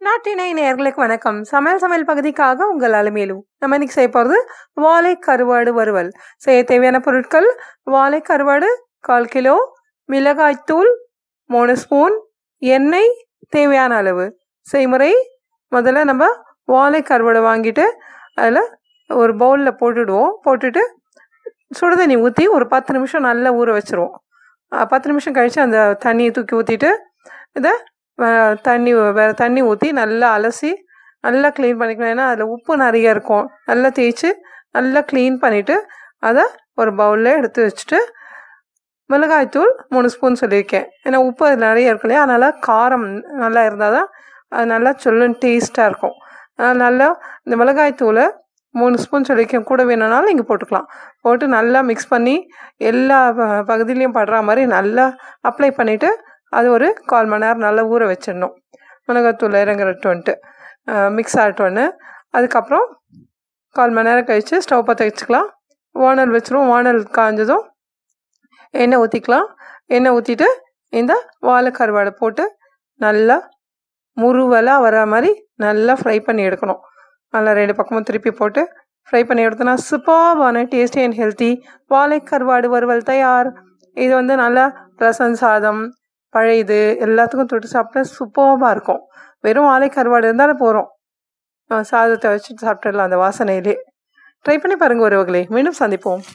நாட்டினை நேர்களுக்கு வணக்கம். சமையல் சமையல் பகுதிக்காக உங்கள் அலுமையிலும் நம்ம இன்னைக்கு செய்ய போகிறது வாழை கருவாடு வறுவல். செய்ய தேவையான பொருட்கள் வாழை கருவாடு கால் கிலோ மிளகாய்த்தூள் மூணு ஸ்பூன் எண்ணெய் தேவையான அளவு. செய்முறை முதல்ல நம்ம வாழை கருவாடு வாங்கிட்டு அதில் ஒரு பவுலில் போட்டுடுவோம். போட்டுட்டு சுடுதண்ணி ஊற்றி ஒரு பத்து நிமிஷம் நல்லா ஊற வச்சுருவோம். பத்து நிமிஷம் கழித்து அந்த தண்ணியை தூக்கி ஊற்றிட்டு இதை தண்ணி வேறு தண்ணி ஊற்றி நல்லா அலசி நல்லா க்ளீன் பண்ணிக்கணும். ஏன்னா அதில் உப்பு நிறைய இருக்கும். நல்லா தேய்ச்சி நல்லா க்ளீன் பண்ணிவிட்டு அதை ஒரு பவுலில் எடுத்து வச்சுட்டு மிளகாய்த்தூள் மூணு ஸ்பூன் சொல்லியிருக்கேன். ஏன்னா உப்பு அதில் நிறைய இருக்கு இல்லையா? அதனால் காரம் நல்லா இருந்தால் தான் அது நல்லா சொல்லுன்னு டேஸ்ட்டாக இருக்கும். அதனால் நல்லா இந்த மிளகாய்த்தூளை மூணு ஸ்பூன் சொல்லியிருக்கேன். கூட வேணும்னாலும் இங்கே போட்டுக்கலாம். போட்டு நல்லா மிக்ஸ் பண்ணி எல்லா ப- பகுதியிலையும் படுற மாதிரி நல்லா அப்ளை பண்ணிவிட்டு அது ஒரு கால் மணி நேரம் நல்லா ஊற வச்சிடணும். மிளகாத்தூள் இறங்குறட்டுன்ட்டு மிக்ஸ் ஆகிட்டோன்னு அதுக்கப்புறம் கால் மணி நேரம் கழித்து ஸ்டவ் பற்ற வச்சுக்கலாம். வானல் வச்சிடும் வானல் காஞ்சதும் எண்ணெய் ஊற்றிக்கலாம் எண்ணெய் ஊற்றிட்டு இந்த வாழை கருவாடை போட்டு நல்லா முருவலாக வர மாதிரி நல்லா ஃப்ரை பண்ணி எடுக்கணும். நல்லா ரெண்டு பக்கமும் திருப்பி போட்டு ஃப்ரை பண்ணி எடுத்தோன்னா சூப்பர்பான டேஸ்டி அண்ட் ஹெல்த்தி வாழை கருவாடு வறுவல் தயார். இது வந்து நல்லா ரசம் சாதம் பழையது எல்லாத்துக்கும் தொட்டு சாப்பிட்டா சூப்பர்பாக இருக்கும். வெறும் வாழை கருவாடு இருந்தாலும் போகிறோம் சாதத்தை வச்சுட்டு சாப்பிட்டுடலாம் அந்த வாசனையிலே. ட்ரை பண்ணி பாருங்கள் உறவுகளே. மீண்டும் சந்திப்போம்.